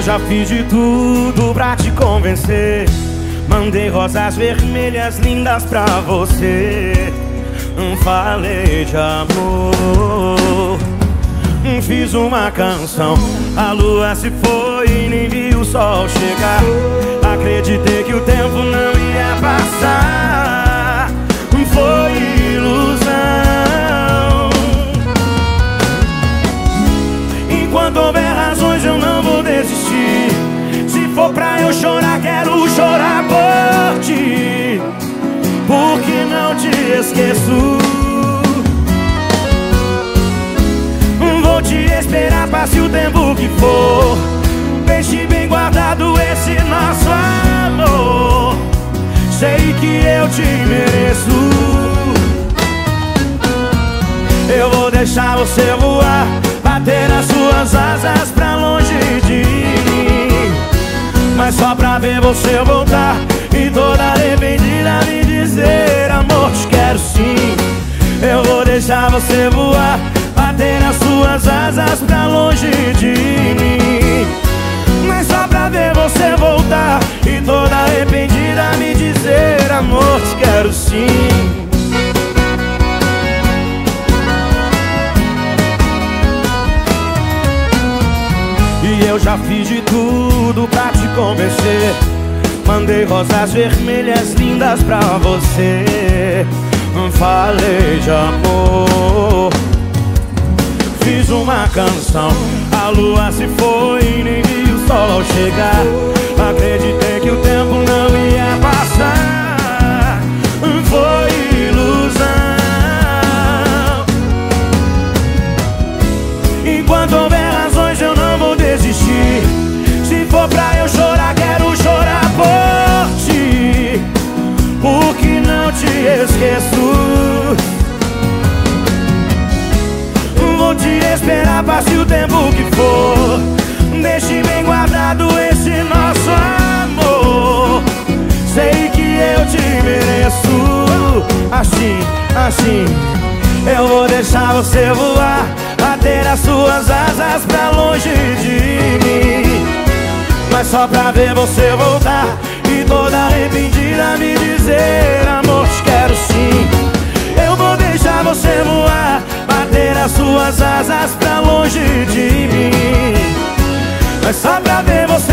eu já fiz de tudo pra te convencer. Mandei rosas vermelhas lindas pra você. Falei de amor. Fiz uma canção. A lua se foi e nem vi o sol chegar. Acreditei que o tempo não ia passar. Te esqueço. Vou te esperar, passe o tempo que for. Deixe bem guardado esse nosso amor. Sei que eu te mereço. Eu vou deixar você voar, bater nas suas asas pra longe de mim. Mas só pra ver você voltar e toda arrependida me dizer: Amor, te quero sim. Eu vou deixar você voar, bater nas suas asas pra longe de mim. Mas só pra ver você voltar e toda arrependida me dizer: Amor, te quero sim. E eu já fiz de tudo pra te convencer Mandei rosas vermelhas lindas pra você. Falei de amor. Fiz uma canção A lua se foi e nem vi o sol ao chegar. Acreditei que o tempo não ia passar. Foi ilusão. Enquanto houver razões eu não vou desistir. Se for pra eu chorar, esqueço. Vou te esperar, passe o tempo que for. Deixe bem guardado esse nosso amor. Sei que eu te mereço. Assim, assim Eu vou deixar você voar Bater as suas asas pra longe de mim. Mas só pra ver você voltar E toda arrependida suas asas pra longe de mim. Mas só pra ver você